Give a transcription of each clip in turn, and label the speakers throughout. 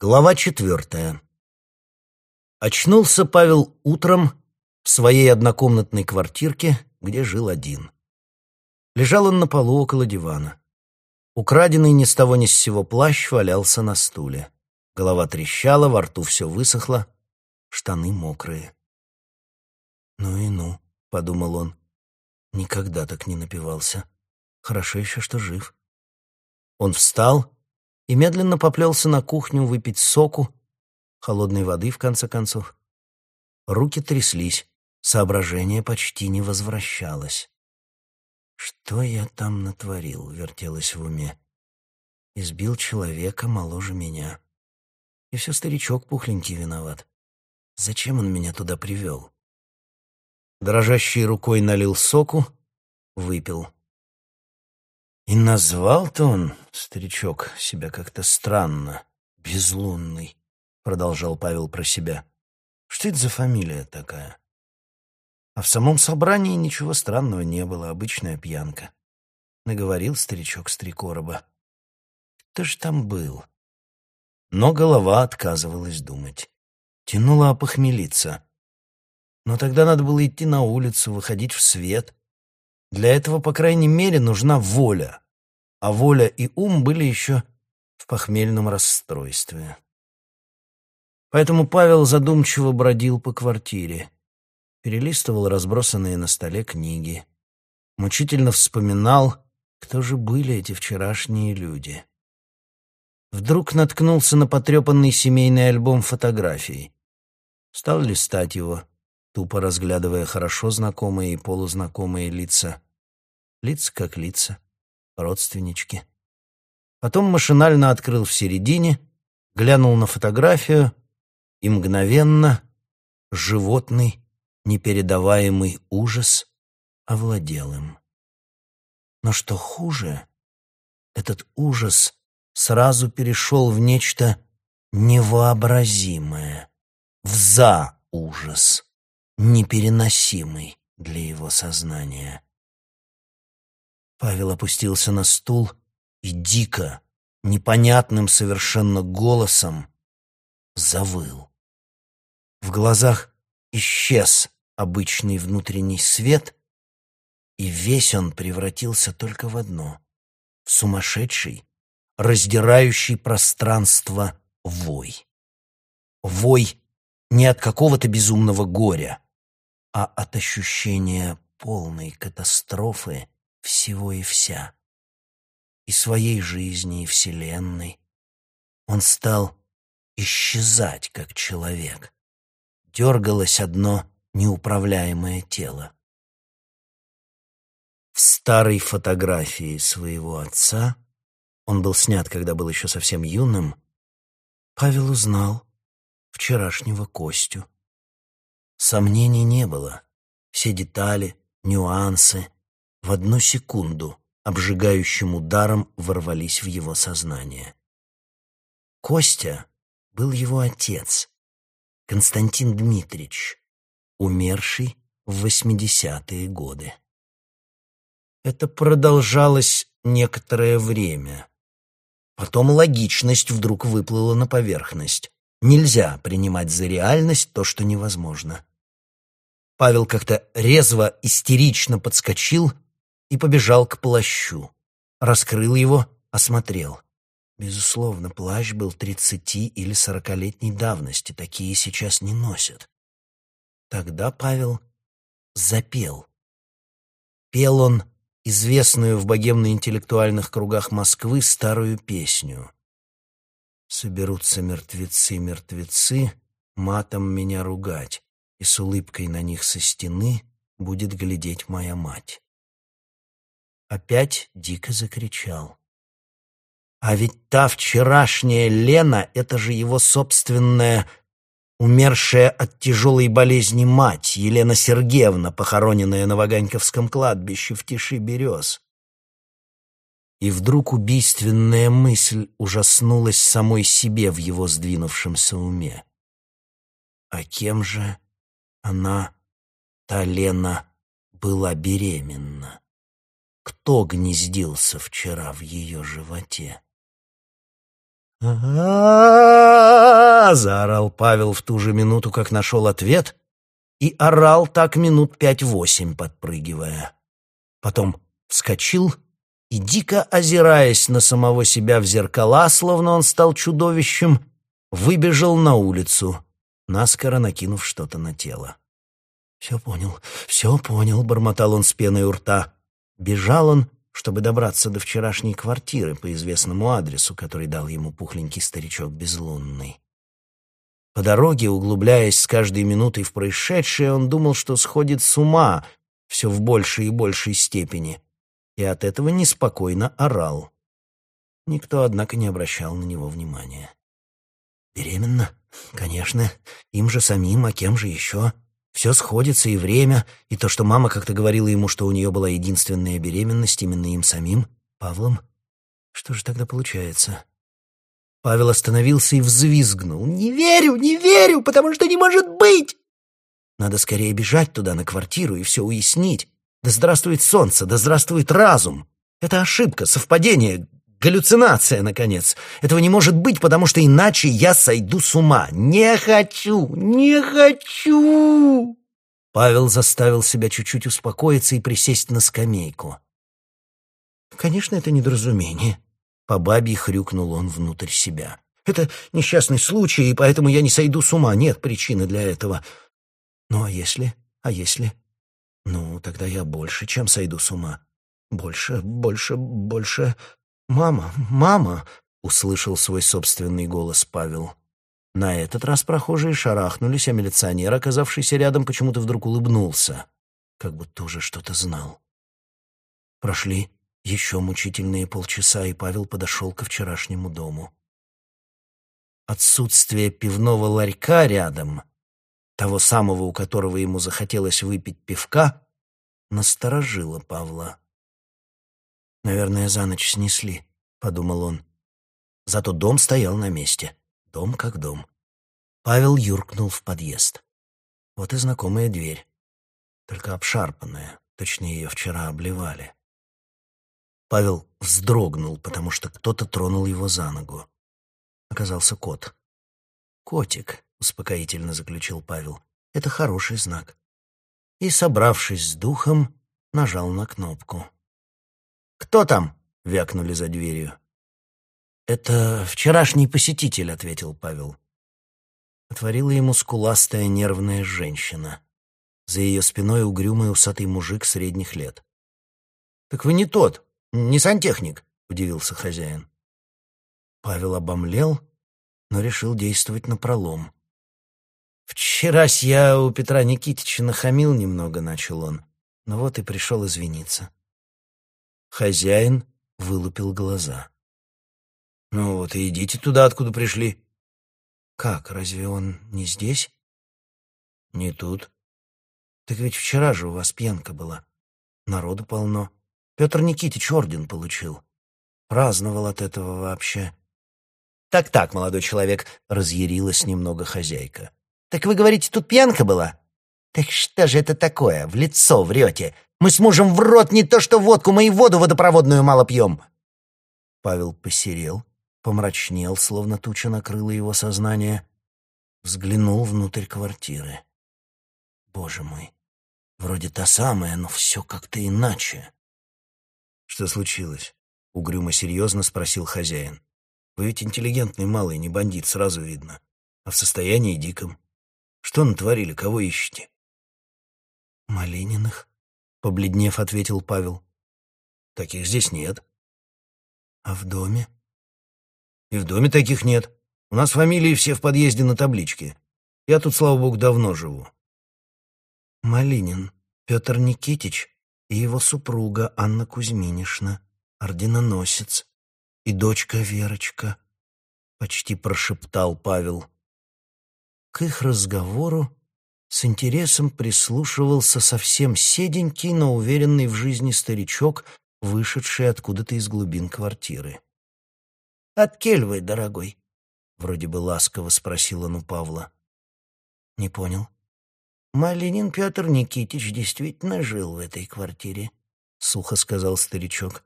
Speaker 1: Глава четвертая. Очнулся Павел утром в своей однокомнатной квартирке, где жил один. Лежал он на полу около дивана. Украденный ни с того ни с сего плащ валялся на стуле. Голова трещала, во рту все высохло, штаны мокрые. «Ну и ну», — подумал он, — «никогда так не напивался. Хорошо еще, что жив». Он встал и медленно поплелся на кухню выпить соку, холодной воды, в конце концов. Руки тряслись, соображение почти не возвращалось. «Что я там натворил?» — вертелось в уме. «Избил человека моложе меня. И все старичок пухленький виноват. Зачем он меня туда привел?» Дрожащей рукой налил соку, выпил. И назвал-то он, старичок, себя как-то странно, безлунный, продолжал Павел про себя. Что это за фамилия такая? А в самом собрании ничего странного не было, обычная пьянка. Наговорил старичок Стрекороба. Кто ж там был? Но голова отказывалась думать. Тянула опохмелиться. Но тогда надо было идти на улицу, выходить в свет, для этого, по крайней мере, нужна воля, а воля и ум были еще в похмельном расстройстве. Поэтому Павел задумчиво бродил по квартире, перелистывал разбросанные на столе книги, мучительно вспоминал, кто же были эти вчерашние люди. Вдруг наткнулся на потрепанный семейный альбом фотографий. Стал листать его, тупо разглядывая хорошо знакомые и полузнакомые лица. Лица как лица, родственнички. Потом машинально открыл в середине, глянул на фотографию и мгновенно животный, непередаваемый ужас овладел им. Но что хуже, этот ужас сразу перешел в нечто невообразимое, в за-ужас непереносимый для его сознания. Павел опустился на стул и дико, непонятным совершенно голосом завыл. В глазах исчез обычный внутренний свет, и весь он превратился только в одно — в сумасшедший, раздирающий пространство вой. Вой не от какого-то безумного горя, а от ощущения полной катастрофы всего и вся. И своей жизни, и Вселенной. Он стал исчезать как человек. Дергалось одно неуправляемое тело. В старой фотографии своего отца, он был снят, когда был еще совсем юным, Павел узнал вчерашнего Костю. Сомнений не было. Все детали, нюансы в одну секунду обжигающим ударом ворвались в его сознание. Костя был его отец, Константин Дмитрич, умерший в восьмидесятые годы. Это продолжалось некоторое время. Потом логичность вдруг выплыла на поверхность. Нельзя принимать за реальность то, что невозможно. Павел как-то резво, истерично подскочил и побежал к плащу. Раскрыл его, осмотрел. Безусловно, плащ был тридцати или сорокалетней давности, такие сейчас не носят. Тогда Павел запел. Пел он известную в богемно-интеллектуальных кругах Москвы старую песню. «Соберутся мертвецы-мертвецы матом меня ругать, и с улыбкой на них со стены будет глядеть моя мать. Опять дико закричал. А ведь та вчерашняя Лена — это же его собственная, умершая от тяжелой болезни мать, Елена Сергеевна, похороненная на Ваганьковском кладбище в тиши берез. И вдруг убийственная мысль ужаснулась самой себе в его сдвинувшемся уме. А кем же она, та Лена, была беременна. Кто гнездился вчера в ее животе? а заорал Павел в ту же минуту, как нашел ответ, и орал так минут пять-восемь, подпрыгивая. Потом вскочил и, дико озираясь на самого себя в зеркала, словно он стал чудовищем, выбежал на улицу, наскоро накинув что-то на тело. «Все понял, все понял», — бормотал он с пеной у рта. Бежал он, чтобы добраться до вчерашней квартиры по известному адресу, который дал ему пухленький старичок безлунный. По дороге, углубляясь с каждой минутой в происшедшее, он думал, что сходит с ума все в большей и большей степени, и от этого неспокойно орал. Никто, однако, не обращал на него внимания. «Беременна? Конечно. Им же самим, а кем же еще?» Все сходится, и время, и то, что мама как-то говорила ему, что у нее была единственная беременность именно им самим, Павлом. Что же тогда получается? Павел остановился и взвизгнул. «Не верю, не верю, потому что не может быть!» Надо скорее бежать туда, на квартиру, и все уяснить. Да здравствует солнце, да здравствует разум! Это ошибка, совпадение, галлюцинация, наконец. Этого не может быть, потому что иначе я сойду с ума. Не хочу, не хочу!» Павел заставил себя чуть-чуть успокоиться и присесть на скамейку. «Конечно, это недоразумение», — по бабе хрюкнул он внутрь себя. «Это несчастный случай, и поэтому я не сойду с ума. Нет причины для этого. Ну, а если? А если? Ну, тогда я больше, чем сойду с ума. Больше, больше, больше. «Мама, мама!» — услышал свой собственный голос Павел. На этот раз прохожие шарахнулись, а милиционер, оказавшийся рядом, почему-то вдруг улыбнулся, как будто уже что-то знал. Прошли еще мучительные полчаса, и Павел подошел ко вчерашнему дому. Отсутствие пивного ларька рядом, того самого, у которого ему захотелось выпить пивка, насторожило Павла. «Наверное, за ночь снесли», — подумал он. Зато дом стоял на месте. Дом как дом. Павел юркнул в подъезд. Вот и знакомая дверь. Только обшарпанная. Точно ее вчера обливали. Павел вздрогнул, потому что кто-то тронул его за ногу. Оказался кот. «Котик», — успокоительно заключил Павел, — «это хороший знак». И, собравшись с духом, нажал на кнопку. «Кто там?» — вякнули за дверью. «Это вчерашний посетитель», — ответил Павел. Отворила ему скуластая нервная женщина. За ее спиной угрюмый усатый мужик средних лет. «Так вы не тот, не сантехник», — удивился хозяин. Павел обомлел, но решил действовать напролом. «Вчерась я у Петра Никитича нахамил немного», — начал он. «Ну вот и пришел извиниться». Хозяин вылупил глаза. «Ну вот и идите туда, откуда пришли». «Как, разве он не здесь?» «Не тут». «Так ведь вчера же у вас пьянка была. Народу полно. Петр Никитич орден получил. Праздновал от этого вообще». «Так-так, молодой человек», — разъярилась немного хозяйка. «Так вы говорите, тут пьянка была?» «Так что же это такое? В лицо врете. Мы с мужем в рот не то что водку, мы и воду водопроводную мало пьем». Павел посерел, помрачнел, словно туча накрыла его сознание, взглянул внутрь квартиры. «Боже мой, вроде та самая, но все как-то иначе». «Что случилось?» — угрюмо-серьезно спросил хозяин. «Вы ведь интеллигентный малый, не бандит, сразу видно. А в состоянии диком. Что натворили, кого ищете?» «Малининых», — побледнев, ответил Павел. «Таких здесь нет». «А в доме?» «И в доме таких нет. У нас фамилии все в подъезде на табличке. Я тут, слава богу, давно живу». «Малинин Петр Никитич и его супруга Анна Кузьминишна, орденоносец, и дочка Верочка», — почти прошептал Павел. К их разговору с интересом прислушивался совсем седенький, но уверенный в жизни старичок, вышедший откуда-то из глубин квартиры. «От кель вы, дорогой?» — вроде бы ласково спросил он у Павла. «Не понял». «Малинин Петр Никитич действительно жил в этой квартире», — сухо сказал старичок.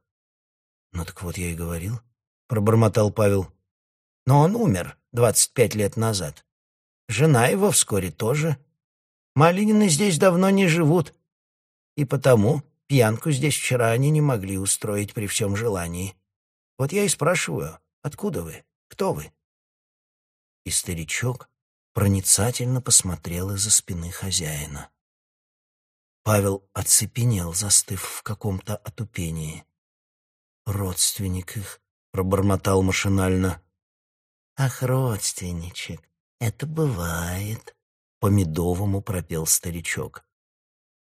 Speaker 1: «Ну так вот я и говорил», — пробормотал Павел. Но он умер двадцать пять лет назад. Жена его вскоре тоже. Малинины здесь давно не живут, и потому пьянку здесь вчера они не могли устроить при всем желании. Вот я и спрашиваю, откуда вы, кто вы?» И старичок проницательно посмотрел из-за спины хозяина. Павел оцепенел, застыв в каком-то отупении. «Родственник их», — пробормотал машинально. «Ах, родственничек, это бывает», — по-медовому пропел старичок.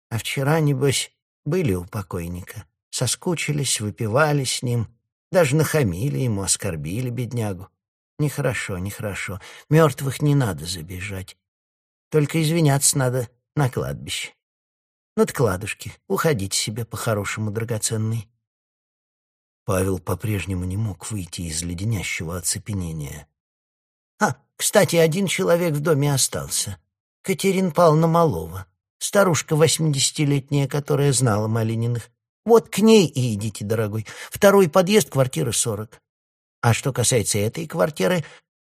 Speaker 1: «А вчера, небось, были у покойника, соскучились, выпивали с ним, даже нахамили ему, оскорбили беднягу. Нехорошо, нехорошо. Мертвых не надо забежать. Только извиняться надо на кладбище. Над кладушки. Уходите себе по-хорошему, драгоценный. Павел по-прежнему не мог выйти из леденящего оцепенения. «А, кстати, один человек в доме остался. Катерина Павловна Малова, старушка восьмидесятилетняя, которая знала Малининых. Вот к ней и идите, дорогой. Второй подъезд, квартира сорок. А что касается этой квартиры,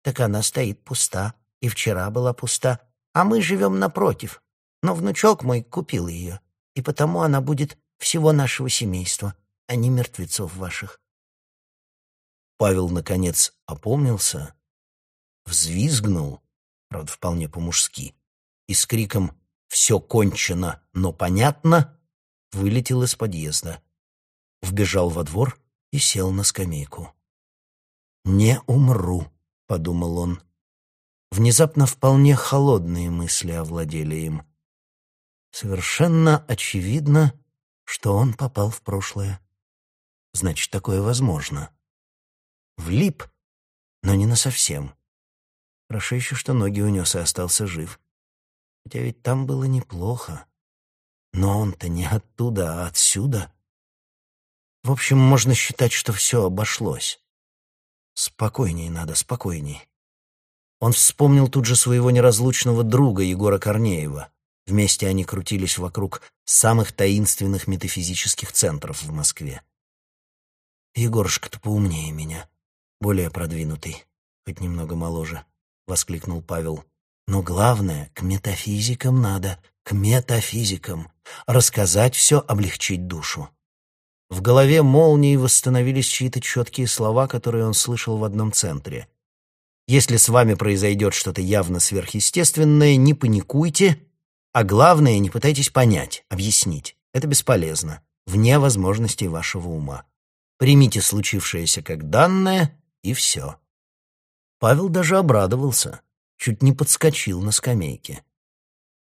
Speaker 1: так она стоит пуста, и вчера была пуста, а мы живем напротив. Но внучок мой купил ее, и потому она будет всего нашего семейства, а не мертвецов ваших. Павел, наконец, опомнился, взвизгнул, правда, вполне по-мужски, и с криком «Все кончено, но понятно!» вылетел из подъезда, вбежал во двор и сел на скамейку. «Не умру», — подумал он. Внезапно вполне холодные мысли овладели им. Совершенно очевидно, что он попал в прошлое. Значит, такое возможно. Влип, но не насовсем. Хорошо еще, что ноги унес и остался жив. Хотя ведь там было неплохо. Но он-то не оттуда, а отсюда. В общем, можно считать, что все обошлось. Спокойней надо, спокойней. Он вспомнил тут же своего неразлучного друга Егора Корнеева. Вместе они крутились вокруг самых таинственных метафизических центров в Москве. «Егорушка-то поумнее меня, более продвинутый, хоть немного моложе», — воскликнул Павел. «Но главное, к метафизикам надо, к метафизикам. Рассказать все, облегчить душу. В голове молнией восстановились чьи-то четкие слова, которые он слышал в одном центре. «Если с вами произойдет что-то явно сверхъестественное, не паникуйте, а главное, не пытайтесь понять, объяснить. Это бесполезно, вне возможностей вашего ума. Примите случившееся как данное, и все». Павел даже обрадовался, чуть не подскочил на скамейке.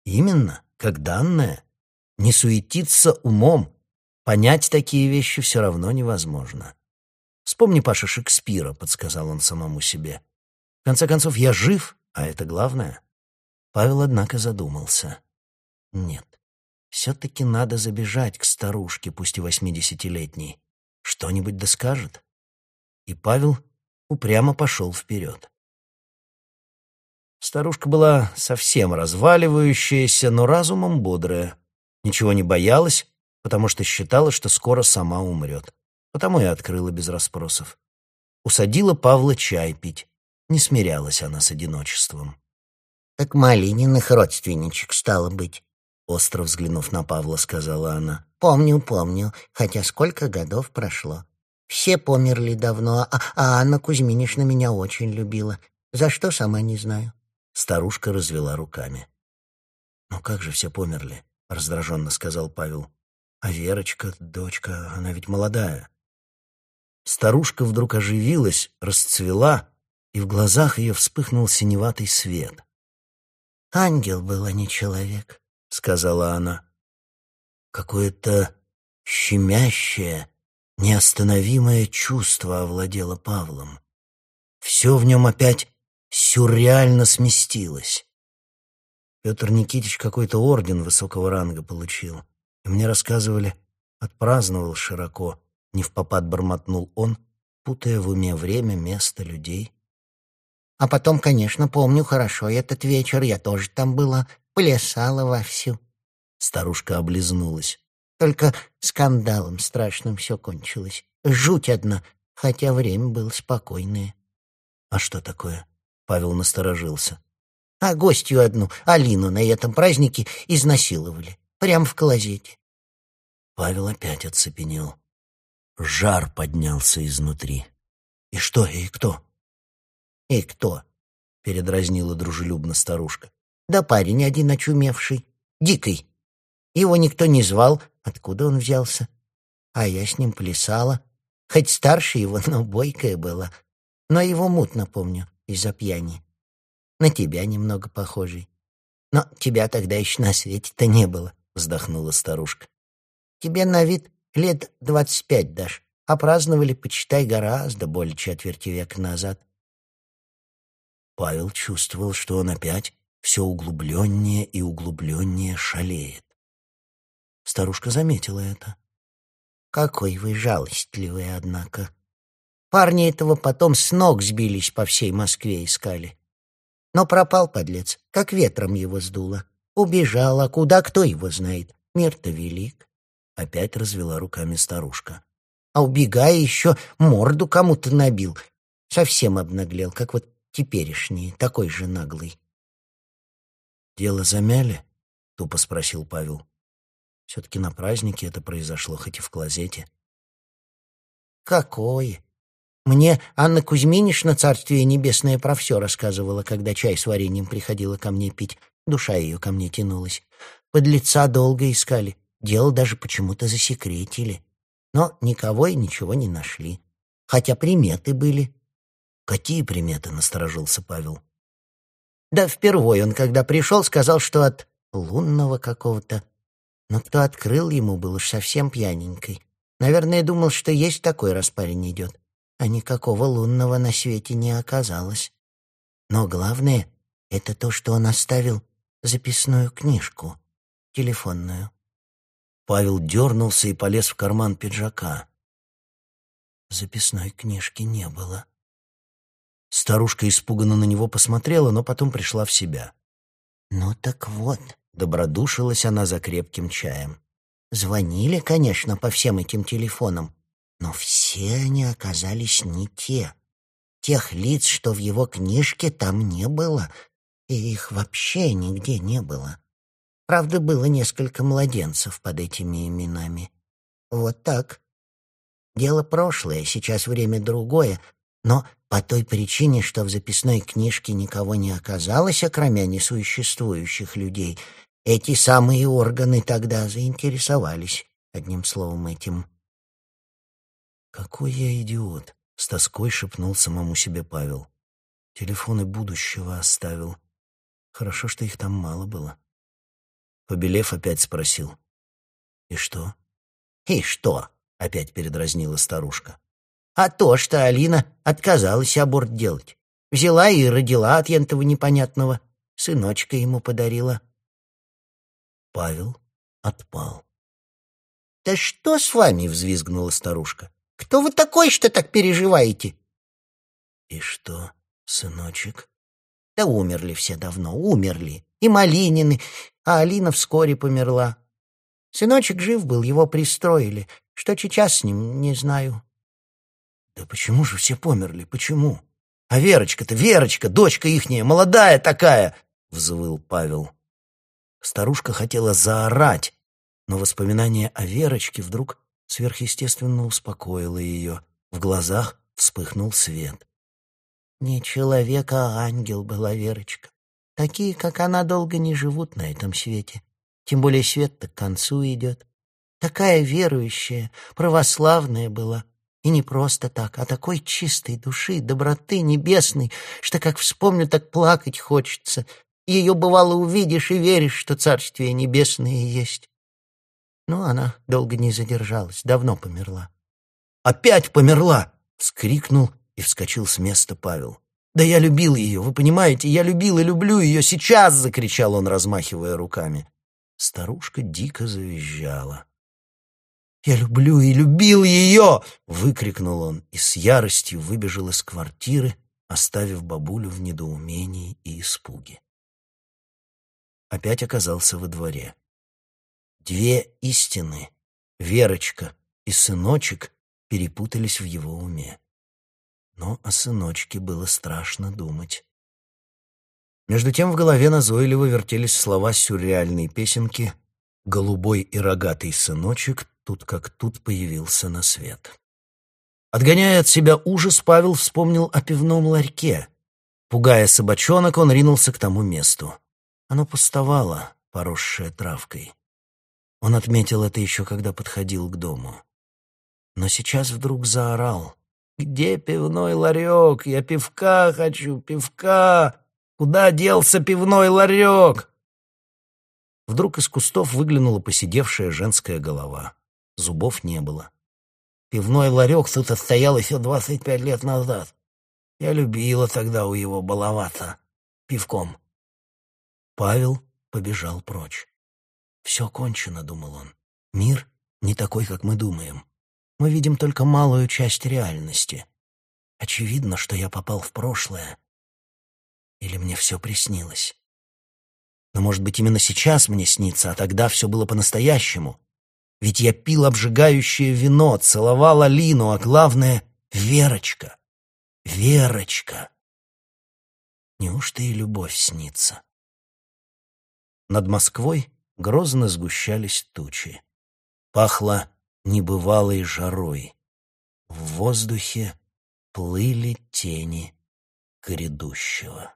Speaker 1: «Именно, как данное. Не суетиться умом, Понять такие вещи все равно невозможно. «Вспомни Паша Шекспира», — подсказал он самому себе. «В конце концов, я жив, а это главное». Павел, однако, задумался. «Нет, все-таки надо забежать к старушке, пусть и восьмидесятилетней. Что-нибудь да скажет». И Павел упрямо пошел вперед. Старушка была совсем разваливающаяся, но разумом бодрая. Ничего не боялась, потому что считала, что скоро сама умрет. Потому и открыла без расспросов. Усадила Павла чай пить. Не смирялась она с одиночеством.
Speaker 2: «Так Малининых родственничек стало быть», —
Speaker 1: остро взглянув на Павла, сказала она.
Speaker 2: «Помню, помню, хотя сколько годов прошло. Все померли давно, а, а Анна Кузьминишна меня очень любила. За что, сама не знаю».
Speaker 1: Старушка развела руками. «Ну как же все померли?» — раздраженно сказал Павел. А Верочка, дочка, она ведь молодая. Старушка вдруг оживилась, расцвела, и в глазах ее вспыхнул синеватый свет.
Speaker 2: «Ангел был, а не человек», — сказала она.
Speaker 1: Какое-то щемящее, неостановимое чувство овладело Павлом. Все в нем опять сюрреально сместилось. Петр Никитич какой-то орден высокого ранга получил. И мне рассказывали, отпраздновал широко, не в попад бормотнул он, путая в уме время, место, людей.
Speaker 2: А потом, конечно, помню хорошо этот вечер, я тоже там была, плясала вовсю.
Speaker 1: Старушка облизнулась.
Speaker 2: Только скандалом страшным все кончилось. Жуть одна, хотя время было спокойное.
Speaker 1: «А что такое?» — Павел насторожился.
Speaker 2: «А гостью одну, Алину, на этом празднике изнасиловали. Прямо в клозете».
Speaker 1: Павел опять оцепенел. Жар поднялся изнутри. «И что, и кто?»
Speaker 2: «И кто?»
Speaker 1: — передразнила дружелюбно старушка.
Speaker 2: «Да парень один очумевший, дикий. Его никто не звал, откуда он взялся? А я с ним плясала. Хоть старше его, но бойкая была. Но его мутно помню из-за пьяни. На тебя немного похожий. Но тебя тогда еще на свете-то не было», — вздохнула старушка. «Тебе на вид лет двадцать пять дашь, а праздновали, почитай, гораздо более четверти века назад.
Speaker 1: Павел чувствовал, что он опять все углубленнее и углубленнее шалеет. Старушка заметила это.
Speaker 2: «Какой вы жалостливый, однако. Парни этого потом с ног сбились по всей Москве искали. Но пропал подлец, как ветром его сдуло. Убежал, а куда, кто его знает. Мир-то велик».
Speaker 1: Опять развела руками старушка.
Speaker 2: «А убегая еще морду кому-то набил. Совсем обнаглел, как вот теперешний, такой же наглый.
Speaker 1: «Дело замяли?» — тупо спросил Павел. Все-таки на празднике это произошло, хоть и в клозете.
Speaker 2: «Какое? Мне Анна Кузьминишна, царствие небесное, про все рассказывала, когда чай с вареньем приходила ко мне пить. Душа ее ко мне тянулась. Под лица долго искали, дело даже почему-то засекретили. Но никого и ничего не нашли. Хотя приметы были.
Speaker 1: «Какие приметы?» — насторожился Павел.
Speaker 2: «Да впервые он, когда пришел, сказал, что от лунного какого-то. Но кто открыл ему, был уж совсем пьяненькой. Наверное, думал, что есть такой, раз идет. А никакого лунного на свете не оказалось. Но главное — это то, что он оставил записную книжку, телефонную.
Speaker 1: Павел дернулся и полез в карман пиджака. Записной книжки не было. Старушка испуганно на него посмотрела, но потом пришла в себя.
Speaker 2: «Ну так вот», —
Speaker 1: добродушилась она за крепким чаем.
Speaker 2: «Звонили, конечно, по всем этим телефонам, но все они оказались не те. Тех лиц, что в его книжке, там не было, и их вообще нигде не было. Правда, было несколько младенцев под этими именами. Вот так. Дело прошлое, сейчас время другое, но по той причине, что в записной книжке никого не оказалось, окромя несуществующих людей, эти самые органы тогда заинтересовались, одним словом, этим.
Speaker 1: «Какой я идиот!» — с тоской шепнул самому себе Павел. «Телефоны будущего оставил. Хорошо, что их там мало было». Побелев опять спросил. «И что?»
Speaker 2: «И что?»
Speaker 1: — опять передразнила старушка.
Speaker 2: А то, что Алина отказалась аборт делать. Взяла и родила от ентова непонятного. Сыночка ему подарила.
Speaker 1: Павел отпал.
Speaker 2: «Да что с вами?» — взвизгнула старушка. «Кто вы такой, что так переживаете?»
Speaker 1: «И что, сыночек?»
Speaker 2: «Да умерли все давно, умерли. И Малинины, а Алина вскоре померла. Сыночек жив был, его пристроили. Что сейчас с ним, не знаю.
Speaker 1: Да почему же все померли? Почему? А Верочка-то, Верочка, дочка ихняя, молодая такая, взвыл Павел. Старушка хотела заорать, но воспоминание о Верочке вдруг сверхъестественно успокоило ее. В глазах вспыхнул свет.
Speaker 2: Не человек, а ангел была Верочка. Такие, как она, долго не живут на этом свете. Тем более свет-то к концу идет. Такая верующая, православная была. И не просто так, а такой чистой души, доброты небесной, что как вспомню, так плакать хочется. Ее, бывало, увидишь и веришь, что Царствие Небесное есть. Но она долго не задержалась, давно померла.
Speaker 1: «Опять померла!» — вскрикнул и вскочил с места Павел. «Да я любил ее, вы понимаете, я любил и люблю ее сейчас!» — закричал он, размахивая руками. Старушка дико завизжала. «Я люблю и любил ее!» — выкрикнул он и с яростью выбежал из квартиры, оставив бабулю в недоумении и испуге. Опять оказался во дворе. Две истины, Верочка и сыночек, перепутались в его уме. но о сыночке было страшно думать. Между тем в голове назойливо вертелись слова сюрреальной песенки «Голубой и рогатый сыночек тут как тут появился на свет». Отгоняя от себя ужас, Павел вспомнил о пивном ларьке. Пугая собачонок, он ринулся к тому месту. Оно пустовало, поросшее травкой. Он отметил это еще, когда подходил к дому. Но сейчас вдруг заорал. «Где пивной ларек? Я пивка хочу, пивка! Куда делся пивной ларек?» Вдруг из кустов выглянула посидевшая женская голова. Зубов не было. Пивной ларек тут отстоял еще двадцать пять лет назад. Я любила тогда у его баловаться пивком. Павел побежал прочь. «Все кончено», — думал он. «Мир не такой, как мы думаем. Мы видим только малую часть реальности. Очевидно, что я попал в прошлое. Или мне все приснилось. Но, может быть, именно сейчас мне снится, а тогда все было по-настоящему. Ведь я пил обжигающее вино, целовал Алину, а главное — Верочка. Верочка. Неужто и любовь снится? Над Москвой грозно сгущались тучи. Пахло небывалой жарой. В воздухе плыли тени грядущего.